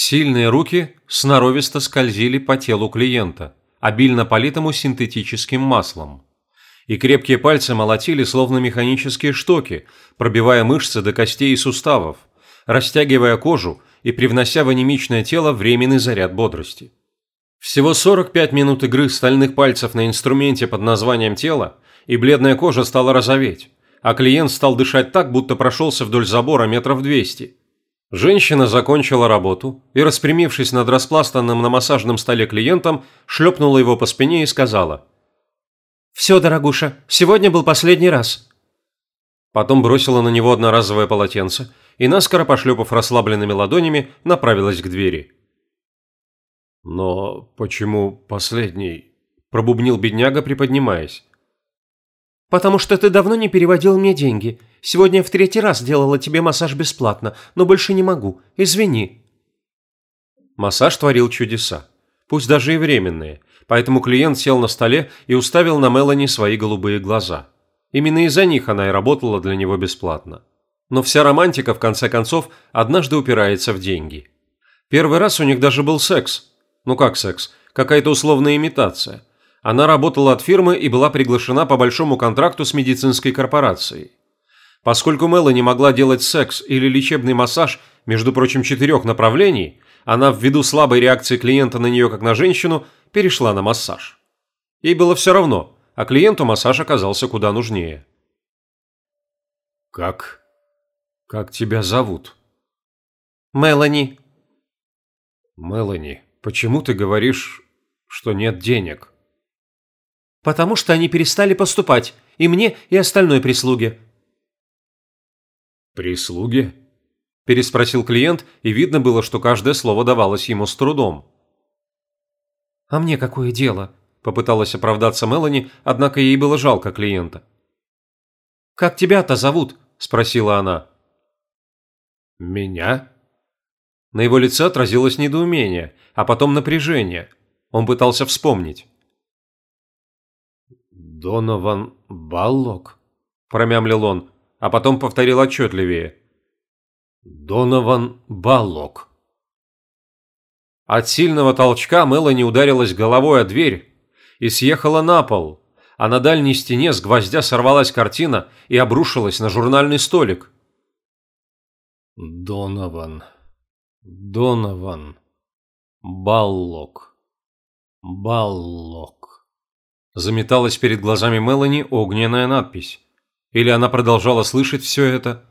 Сильные руки сноровисто скользили по телу клиента, обильно политому синтетическим маслом. И крепкие пальцы молотили, словно механические штоки, пробивая мышцы до костей и суставов, растягивая кожу и привнося в анемичное тело временный заряд бодрости. Всего 45 минут игры стальных пальцев на инструменте под названием «тело», и бледная кожа стала розоветь, а клиент стал дышать так, будто прошелся вдоль забора метров 200. Женщина закончила работу и, распрямившись над распластанным на массажном столе клиентом, шлепнула его по спине и сказала «Все, дорогуша, сегодня был последний раз». Потом бросила на него одноразовое полотенце и, наскоро пошлепав расслабленными ладонями, направилась к двери. «Но почему последний?» – пробубнил бедняга, приподнимаясь. «Потому что ты давно не переводил мне деньги. Сегодня в третий раз делала тебе массаж бесплатно, но больше не могу. Извини». Массаж творил чудеса, пусть даже и временные, поэтому клиент сел на столе и уставил на Мелани свои голубые глаза. Именно из-за них она и работала для него бесплатно. Но вся романтика, в конце концов, однажды упирается в деньги. Первый раз у них даже был секс. Ну как секс? Какая-то условная имитация. Она работала от фирмы и была приглашена по большому контракту с медицинской корпорацией. Поскольку Мелани могла делать секс или лечебный массаж, между прочим, четырех направлений, она ввиду слабой реакции клиента на нее как на женщину перешла на массаж. Ей было все равно, а клиенту массаж оказался куда нужнее. «Как? Как тебя зовут?» «Мелани». «Мелани, почему ты говоришь, что нет денег?» «Потому что они перестали поступать, и мне, и остальной прислуге. «Прислуги?» – переспросил клиент, и видно было, что каждое слово давалось ему с трудом. «А мне какое дело?» – попыталась оправдаться Мелани, однако ей было жалко клиента. «Как тебя-то зовут?» – спросила она. «Меня?» На его лице отразилось недоумение, а потом напряжение. Он пытался вспомнить. «Донован Баллок?» – промямлил он а потом повторил отчетливее. «Донован Баллок». От сильного толчка Мелани ударилась головой о дверь и съехала на пол, а на дальней стене с гвоздя сорвалась картина и обрушилась на журнальный столик. «Донован, Донован, Баллок, Баллок». Заметалась перед глазами Мелани огненная надпись. Или она продолжала слышать все это?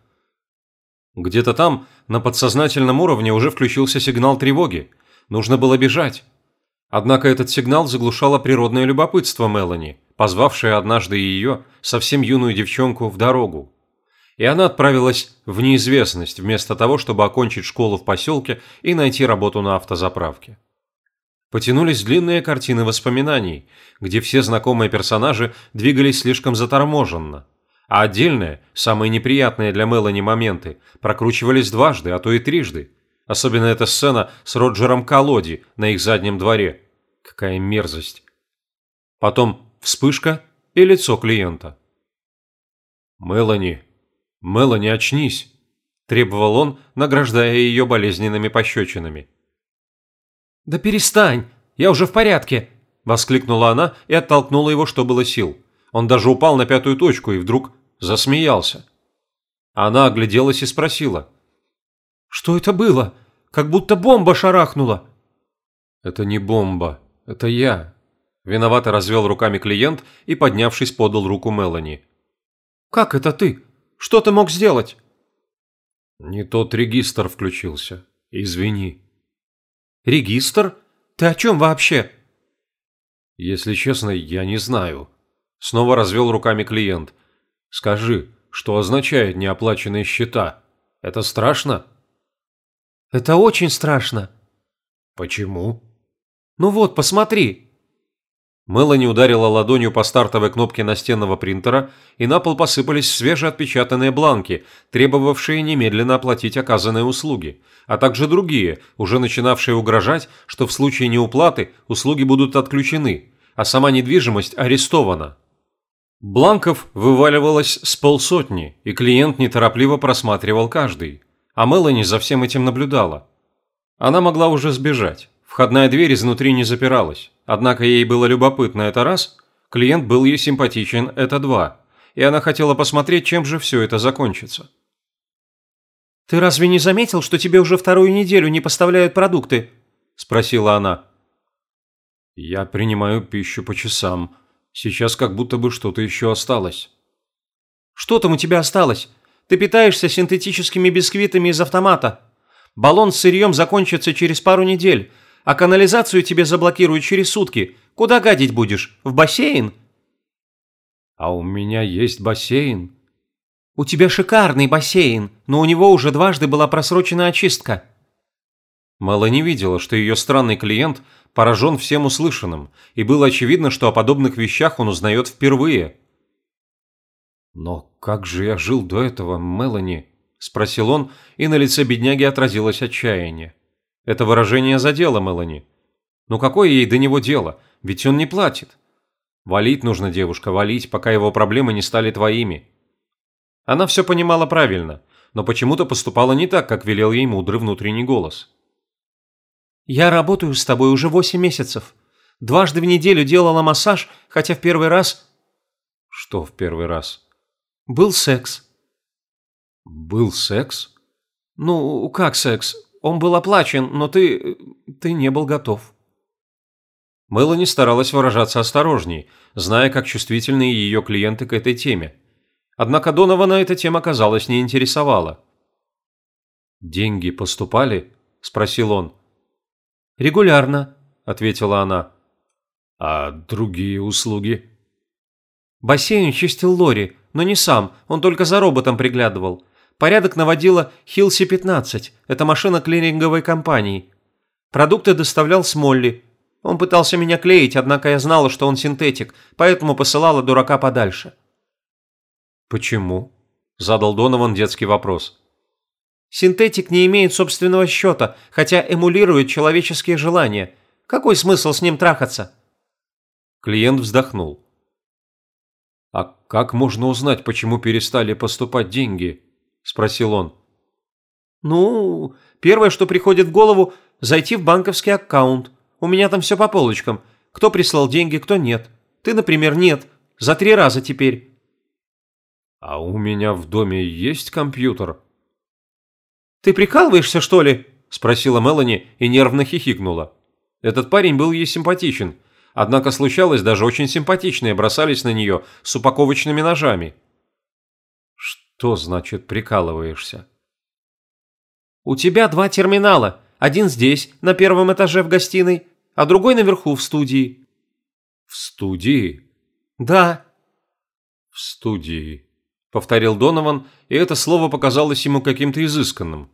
Где-то там, на подсознательном уровне, уже включился сигнал тревоги. Нужно было бежать. Однако этот сигнал заглушало природное любопытство Мелани, позвавшее однажды ее, совсем юную девчонку, в дорогу. И она отправилась в неизвестность, вместо того, чтобы окончить школу в поселке и найти работу на автозаправке. Потянулись длинные картины воспоминаний, где все знакомые персонажи двигались слишком заторможенно – а отдельные, самые неприятные для Мелани моменты, прокручивались дважды, а то и трижды. Особенно эта сцена с Роджером Колоди на их заднем дворе. Какая мерзость. Потом вспышка и лицо клиента. «Мелани, Мелани, очнись!» – требовал он, награждая ее болезненными пощечинами. «Да перестань! Я уже в порядке!» – воскликнула она и оттолкнула его, что было сил. Он даже упал на пятую точку и вдруг засмеялся. Она огляделась и спросила. «Что это было? Как будто бомба шарахнула». «Это не бомба, это я». Виновато развел руками клиент и, поднявшись, подал руку Мелани. «Как это ты? Что ты мог сделать?» «Не тот регистр включился. Извини». «Регистр? Ты о чем вообще?» «Если честно, я не знаю». Снова развел руками клиент. Скажи, что означает неоплаченные счета? Это страшно? Это очень страшно. Почему? Ну вот, посмотри. Мелани ударила ладонью по стартовой кнопке настенного принтера, и на пол посыпались свежеотпечатанные бланки, требовавшие немедленно оплатить оказанные услуги, а также другие, уже начинавшие угрожать, что в случае неуплаты услуги будут отключены, а сама недвижимость арестована. Бланков вываливалось с полсотни, и клиент неторопливо просматривал каждый, а Мелани за всем этим наблюдала. Она могла уже сбежать. Входная дверь изнутри не запиралась. Однако ей было любопытно это раз, клиент был ей симпатичен это два, и она хотела посмотреть, чем же все это закончится. «Ты разве не заметил, что тебе уже вторую неделю не поставляют продукты?» – спросила она. «Я принимаю пищу по часам. Сейчас как будто бы что-то еще осталось». «Что там у тебя осталось? Ты питаешься синтетическими бисквитами из автомата. Баллон с сырьем закончится через пару недель, а канализацию тебе заблокируют через сутки. Куда гадить будешь? В бассейн?» «А у меня есть бассейн». «У тебя шикарный бассейн, но у него уже дважды была просрочена очистка». Мэла не видела, что ее странный клиент поражен всем услышанным, и было очевидно, что о подобных вещах он узнает впервые. «Но как же я жил до этого, Мелани?» – спросил он, и на лице бедняги отразилось отчаяние. Это выражение задело Мелани. Ну какое ей до него дело? Ведь он не платит. Валить нужно, девушка, валить, пока его проблемы не стали твоими. Она все понимала правильно, но почему-то поступала не так, как велел ей мудрый внутренний голос. «Я работаю с тобой уже восемь месяцев. Дважды в неделю делала массаж, хотя в первый раз...» «Что в первый раз?» «Был секс». «Был секс?» «Ну, как секс? Он был оплачен, но ты... ты не был готов». Мелани старалась выражаться осторожней, зная, как чувствительны ее клиенты к этой теме. Однако Донована эта тема, казалось, не интересовала. «Деньги поступали?» – спросил он. «Регулярно», – ответила она. «А другие услуги?» «Бассейн чистил Лори, но не сам, он только за роботом приглядывал. Порядок наводила Хилси-15, это машина клининговой компании. Продукты доставлял Смолли. Он пытался меня клеить, однако я знала, что он синтетик, поэтому посылала дурака подальше. «Почему?» – задал Донован детский вопрос. «Синтетик не имеет собственного счета, хотя эмулирует человеческие желания. Какой смысл с ним трахаться?» Клиент вздохнул. «А как можно узнать, почему перестали поступать деньги?» – спросил он. «Ну, первое, что приходит в голову – зайти в банковский аккаунт. У меня там все по полочкам. Кто прислал деньги, кто нет. Ты, например, нет. За три раза теперь». «А у меня в доме есть компьютер?» «Ты прикалываешься, что ли?» – спросила Мелани и нервно хихикнула. Этот парень был ей симпатичен, однако случалось, даже очень симпатичные бросались на нее с упаковочными ножами – «Что значит прикалываешься?» «У тебя два терминала. Один здесь, на первом этаже в гостиной, а другой наверху в студии». «В студии?» «Да». «В студии», — повторил Донован, и это слово показалось ему каким-то изысканным.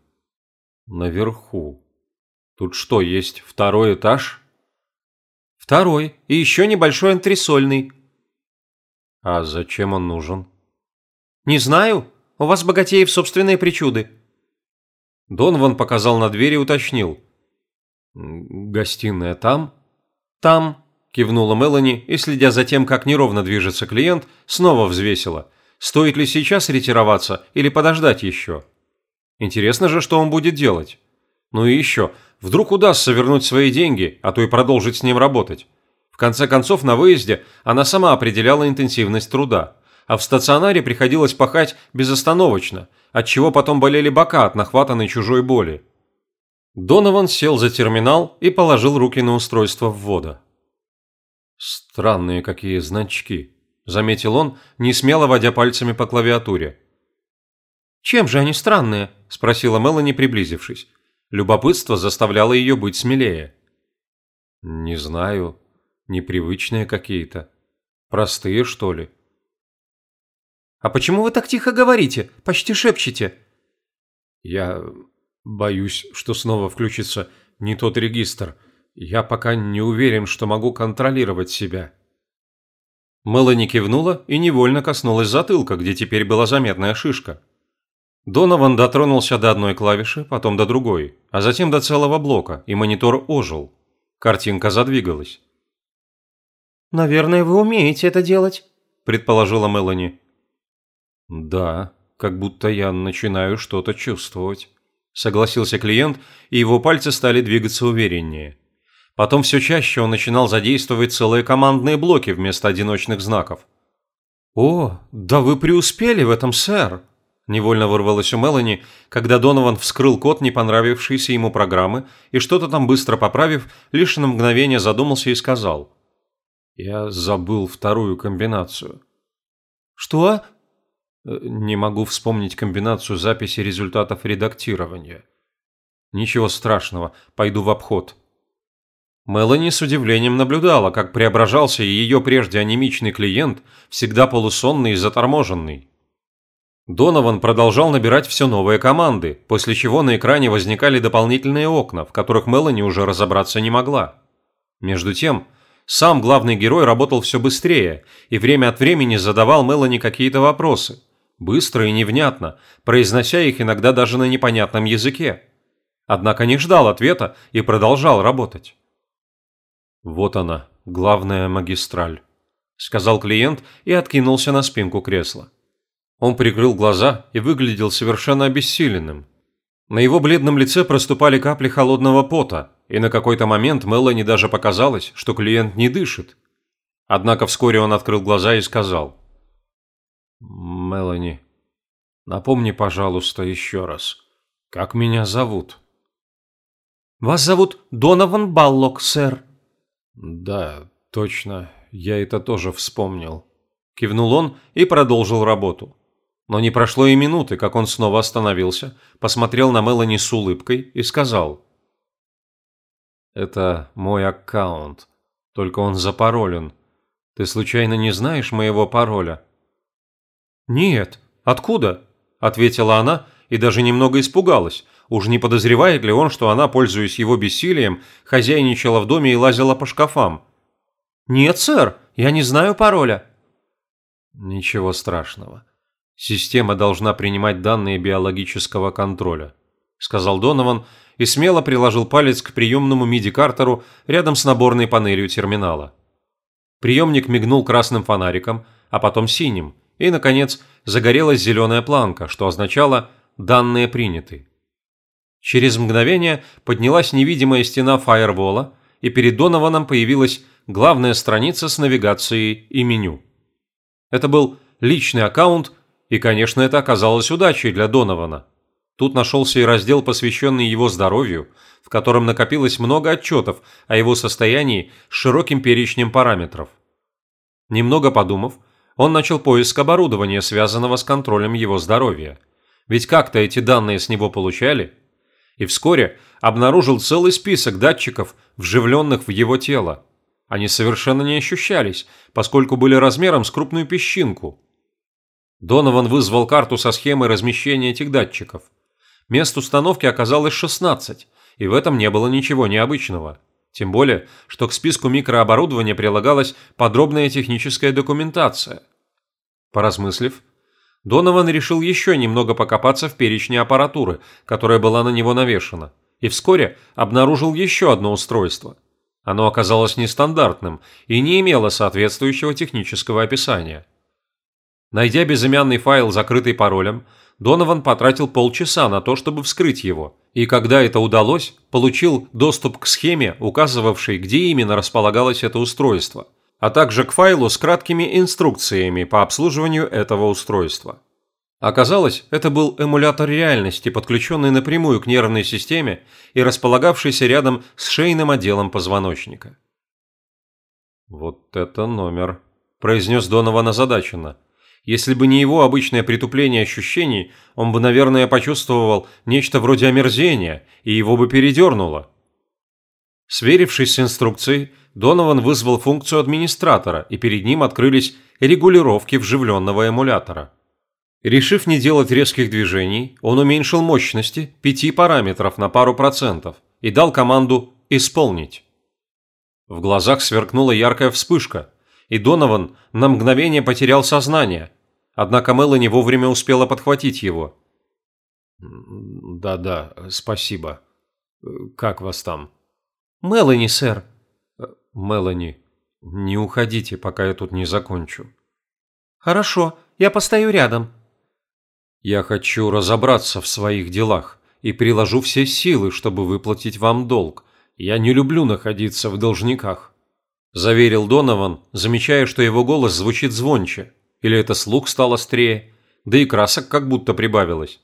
«Наверху. Тут что, есть второй этаж?» «Второй, и еще небольшой антресольный». «А зачем он нужен?» «Не знаю. У вас, богатеев, собственные причуды». Донован показал на дверь и уточнил. «Гостиная там?» «Там», – кивнула Мелани и, следя за тем, как неровно движется клиент, снова взвесила. Стоит ли сейчас ретироваться или подождать еще? Интересно же, что он будет делать. Ну и еще, вдруг удастся вернуть свои деньги, а то и продолжить с ним работать. В конце концов, на выезде она сама определяла интенсивность труда а в стационаре приходилось пахать безостановочно, отчего потом болели бока от нахватанной чужой боли. Донован сел за терминал и положил руки на устройство ввода. «Странные какие значки», – заметил он, не смело водя пальцами по клавиатуре. «Чем же они странные?» – спросила Мелани, приблизившись. Любопытство заставляло ее быть смелее. «Не знаю. Непривычные какие-то. Простые, что ли?» «А почему вы так тихо говорите? Почти шепчете?» «Я боюсь, что снова включится не тот регистр. Я пока не уверен, что могу контролировать себя». Мелани кивнула и невольно коснулась затылка, где теперь была заметная шишка. Донован дотронулся до одной клавиши, потом до другой, а затем до целого блока, и монитор ожил. Картинка задвигалась. «Наверное, вы умеете это делать», – предположила Мелани. Да, как будто я начинаю что-то чувствовать. – согласился клиент, и его пальцы стали двигаться увереннее. Потом все чаще он начинал задействовать целые командные блоки вместо одиночных знаков. «О, да вы преуспели в этом, сэр!» Невольно вырвалось у Мелани, когда Донован вскрыл код не понравившейся ему программы и что-то там быстро поправив, лишь на мгновение задумался и сказал. «Я забыл вторую комбинацию». «Что?» «Э, «Не могу вспомнить комбинацию записи результатов редактирования». «Ничего страшного, пойду в обход». Мелани с удивлением наблюдала, как преображался ее прежде анемичный клиент, всегда полусонный и заторможенный. Донован продолжал набирать все новые команды, после чего на экране возникали дополнительные окна, в которых Мелани уже разобраться не могла. Между тем, сам главный герой работал все быстрее и время от времени задавал Мелани какие-то вопросы, быстро и невнятно, произнося их иногда даже на непонятном языке. Однако не ждал ответа и продолжал работать. «Вот она, главная магистраль», – сказал клиент и откинулся на спинку кресла. Он прикрыл глаза и выглядел совершенно обессиленным. На его бледном лице проступали капли холодного пота, и на какой-то момент Мелани даже показалось, что клиент не дышит. Однако вскоре он открыл глаза и сказал. «Мелани, напомни, пожалуйста, еще раз, как меня зовут?» «Вас зовут Донован Баллок, сэр». «Да, точно, я это тоже вспомнил». Кивнул он и продолжил работу. Но не прошло и минуты, как он снова остановился, посмотрел на Мелани с улыбкой и сказал. «Это мой аккаунт, только он запаролен. Ты случайно не знаешь моего пароля?» «Нет. Откуда?» – ответила она и даже немного испугалась. Уж не подозревает ли он, что она, пользуясь его бессилием, хозяйничала в доме и лазила по шкафам? «Нет, сэр, я не знаю пароля». «Ничего страшного. Система должна принимать данные биологического контроля», – сказал Донован и смело приложил палец к приемному MIDI-картеру рядом с наборной панелью терминала. Приемник мигнул красным фонариком, а потом синим, и, наконец, загорелась зеленая планка, что означало «данные приняты». Через мгновение поднялась невидимая стена фаервола, и перед Донованом появилась главная страница с навигацией и меню. Это был личный аккаунт и, конечно, это оказалось удачей для Донована. Тут нашелся и раздел, посвященный его здоровью, в котором накопилось много отчетов о его состоянии с широким перечнем параметров. Немного подумав, он начал поиск оборудования, связанного с контролем его здоровья. Ведь как-то эти данные с него получали. И вскоре обнаружил целый список датчиков, вживленных в его тело. Они совершенно не ощущались, поскольку были размером с крупную песчинку. Донован вызвал карту со схемой размещения этих датчиков. Мест установки оказалось 16, и в этом не было ничего необычного. Тем более, что к списку микрооборудования прилагалась подробная техническая документация. Поразмыслив, Донован решил еще немного покопаться в перечне аппаратуры, которая была на него навешана, и вскоре обнаружил еще одно устройство. Оно оказалось нестандартным и не имело соответствующего технического описания – Найдя безымянный файл, закрытый паролем, Донован потратил полчаса на то, чтобы вскрыть его, и когда это удалось, получил доступ к схеме, указывавшей, где именно располагалось это устройство, а также к файлу с краткими инструкциями по обслуживанию этого устройства. Оказалось, это был эмулятор реальности, подключенный напрямую к нервной системе и располагавшийся рядом с шейным отделом позвоночника. «Вот это номер», – произнес Донован озадаченно – если бы не его обычное притупление ощущений, он бы, наверное, почувствовал нечто вроде омерзения, и его бы передернуло. Сверившись с инструкцией, Донован вызвал функцию администратора, и перед ним открылись регулировки вживленного эмулятора. Решив не делать резких движений, он уменьшил мощности пяти параметров на пару процентов и дал команду «Исполнить». В глазах сверкнула яркая вспышка, и Донован на мгновение потерял сознание, однако Мелани вовремя успела подхватить его. «Да-да, спасибо. Как вас там?» «Мелани, сэр». «Мелани, не уходите, пока я тут не закончу». «Хорошо, я постою рядом». «Я хочу разобраться в своих делах и приложу все силы, чтобы выплатить вам долг. Я не люблю находиться в должниках», – заверил Донован, замечая, что его голос звучит звонче. Или это слух стал острее, да и красок как будто прибавилось.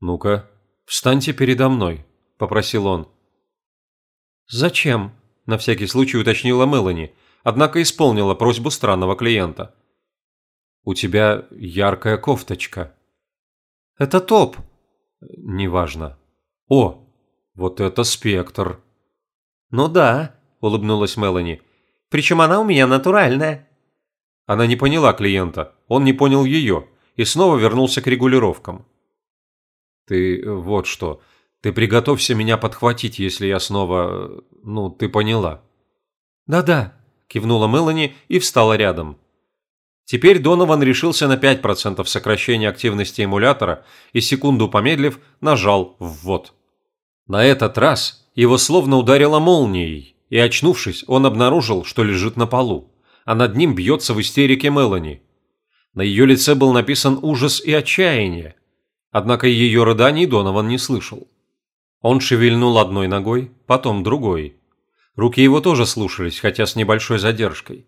«Ну-ка, встаньте передо мной», – попросил он. «Зачем?» – на всякий случай уточнила Мелани, однако исполнила просьбу странного клиента. «У тебя яркая кофточка». «Это топ». «Неважно». «О, вот это спектр». «Ну да», – улыбнулась Мелани. «Причем она у меня натуральная». Она не поняла клиента, он не понял ее, и снова вернулся к регулировкам. «Ты вот что, ты приготовься меня подхватить, если я снова... Ну, ты поняла». «Да-да», – кивнула Мелани и встала рядом. Теперь Донован решился на 5% сокращения активности эмулятора и, секунду помедлив, нажал «ввод». На этот раз его словно ударило молнией, и, очнувшись, он обнаружил, что лежит на полу, а над ним бьется в истерике Мелани. На ее лице был написан ужас и отчаяние, однако ее рыданий Донован не слышал. Он шевельнул одной ногой, потом другой. Руки его тоже слушались, хотя с небольшой задержкой.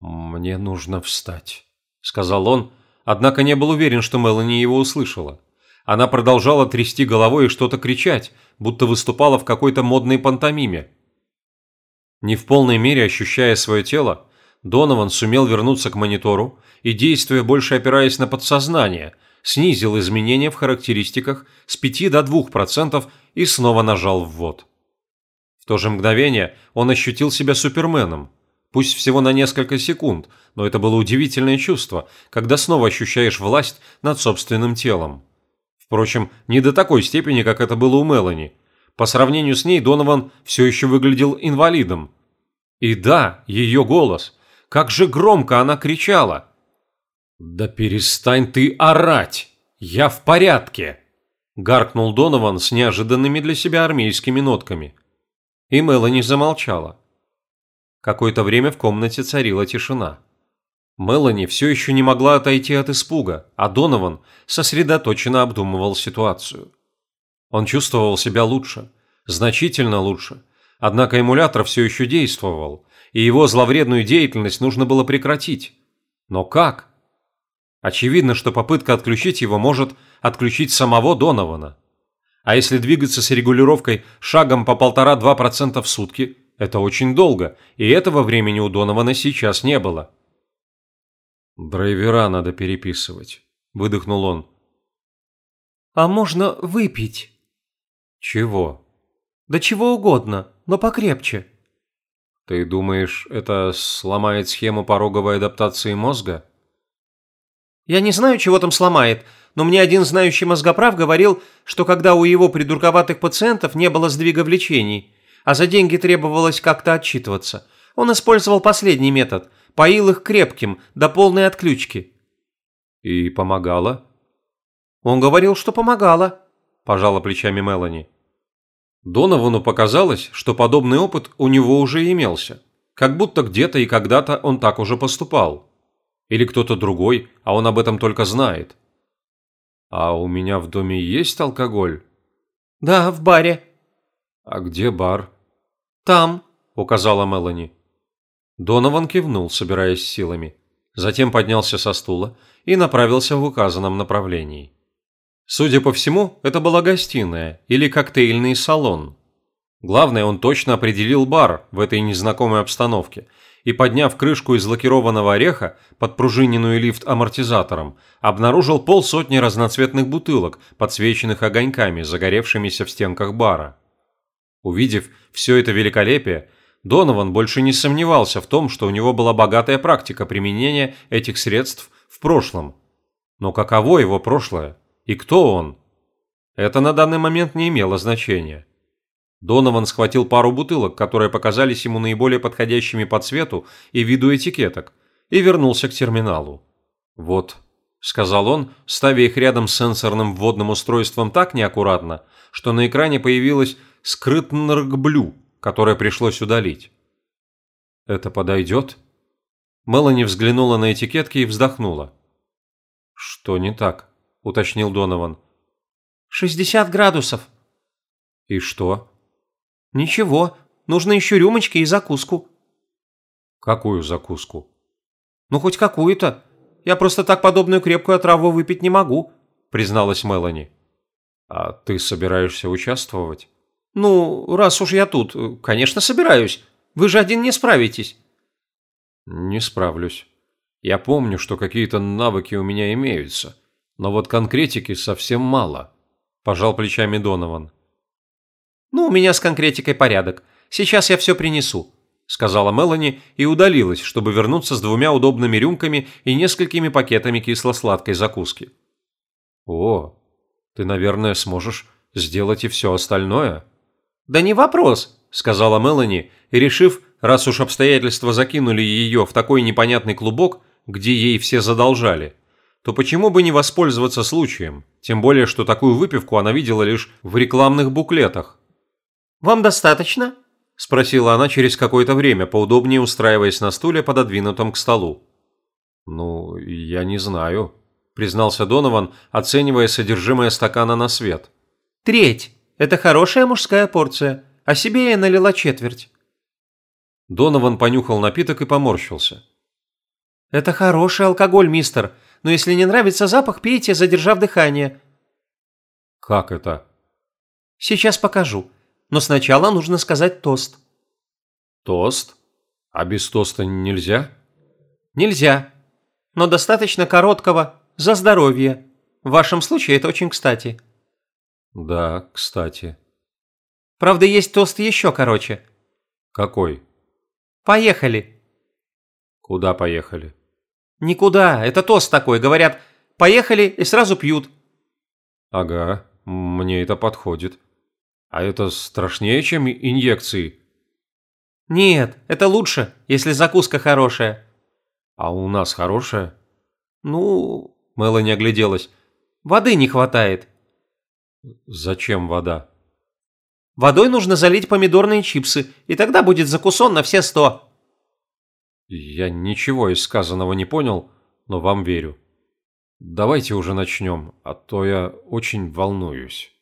«Мне нужно встать», – сказал он, однако не был уверен, что Мелани его услышала. Она продолжала трясти головой и что-то кричать, будто выступала в какой-то модной пантомиме. Не в полной мере ощущая свое тело, Донован сумел вернуться к монитору и, действуя больше опираясь на подсознание, снизил изменения в характеристиках с 5 до 2% и снова нажал ввод. В то же мгновение он ощутил себя суперменом. Пусть всего на несколько секунд, но это было удивительное чувство, когда снова ощущаешь власть над собственным телом. Впрочем, не до такой степени, как это было у Мелани. По сравнению с ней Донован все еще выглядел инвалидом. И да, ее голос. Как же громко она кричала. «Да перестань ты орать! Я в порядке!» Гаркнул Донован с неожиданными для себя армейскими нотками. И Мелани замолчала. Какое-то время в комнате царила тишина. Мелани все еще не могла отойти от испуга, а Донован сосредоточенно обдумывал ситуацию. Он чувствовал себя лучше, значительно лучше, однако эмулятор все еще действовал, и его зловредную деятельность нужно было прекратить. Но как? Очевидно, что попытка отключить его может отключить самого Донована. А если двигаться с регулировкой шагом по полтора-два процента в сутки, это очень долго, и этого времени у Донована сейчас не было. «Драйвера надо переписывать», – выдохнул он. «А можно выпить?» «Чего?» «Да чего угодно, но покрепче». «Ты думаешь, это сломает схему пороговой адаптации мозга?» «Я не знаю, чего там сломает, но мне один знающий мозгоправ говорил, что когда у его придурковатых пациентов не было сдвига влечений, а за деньги требовалось как-то отчитываться, он использовал последний метод – поил их крепким, до полной отключки». «И помогало?» «Он говорил, что помогало», – пожала плечами Мелани. Доновану показалось, что подобный опыт у него уже имелся, как будто где-то и когда-то он так уже поступал. Или кто-то другой, а он об этом только знает. «А у меня в доме есть алкоголь?» «Да, в баре». «А где бар?» «Там», – указала Мелани. Донован кивнул, собираясь силами. Затем поднялся со стула и направился в указанном направлении. Судя по всему, это была гостиная или коктейльный салон. Главное, он точно определил бар в этой незнакомой обстановке и, подняв крышку из лакированного ореха, подпружиненную лифт амортизатором, обнаружил полсотни разноцветных бутылок, подсвеченных огоньками, загоревшимися в стенках бара. Увидев все это великолепие, Донован больше не сомневался в том, что у него была богатая практика применения этих средств в прошлом. Но каково его прошлое? И кто он? Это на данный момент не имело значения. Донован схватил пару бутылок, которые показались ему наиболее подходящими по цвету и виду этикеток, и вернулся к терминалу. «Вот», – сказал он, ставя их рядом с сенсорным вводным устройством так неаккуратно, что на экране появилось «скрытнргблю», которое пришлось удалить. «Это подойдет?» Мелани взглянула на этикетки и вздохнула. «Что не так?» – уточнил Донован. «Шестьдесят градусов». «И что?» «Ничего, нужно еще рюмочки и закуску». «Какую закуску?» «Ну, хоть какую-то. Я просто так подобную крепкую отраву выпить не могу», призналась Мелани. «А ты собираешься участвовать?» «Ну, раз уж я тут, конечно, собираюсь. Вы же один не справитесь». «Не справлюсь. Я помню, что какие-то навыки у меня имеются, но вот конкретики совсем мало», – пожал плечами Донован. «Ну, у меня с конкретикой порядок. Сейчас я все принесу», – сказала Мелани и удалилась, чтобы вернуться с двумя удобными рюмками и несколькими пакетами кисло-сладкой закуски. «О, ты, наверное, сможешь сделать и все остальное?» «Да не вопрос», – сказала Мелани, и, решив, раз уж обстоятельства закинули ее в такой непонятный клубок, где ей все задолжали, то почему бы не воспользоваться случаем, тем более, что такую выпивку она видела лишь в рекламных буклетах. «Вам достаточно?» – спросила она через какое-то время, поудобнее устраиваясь на стуле, пододвинутом к столу. «Ну, я не знаю», – признался Донован, оценивая содержимое стакана на свет. «Треть. Это хорошая мужская порция, а себе я налила четверть». Донован понюхал напиток и поморщился. «Это хороший алкоголь, мистер, но если не нравится запах, пейте, задержав дыхание». «Как это?» «Сейчас покажу, но сначала нужно сказать тост». «Тост? А без тоста нельзя?» «Нельзя, но достаточно короткого за здоровье. В вашем случае это очень кстати». «Да, кстати». «Правда, есть тост еще короче». «Какой?» «Поехали». «Куда поехали?» «Никуда. Это тост такой. Говорят, поехали и сразу пьют». «Ага, мне это подходит. А это страшнее, чем инъекции?» «Нет, это лучше, если закуска хорошая». «А у нас хорошая?» «Ну...» – Мелани огляделась. «Воды не хватает». «Зачем вода?» «Водой нужно залить помидорные чипсы, и тогда будет закусон на все сто». «Я ничего из сказанного не понял, но вам верю. Давайте уже начнем, а то я очень волнуюсь».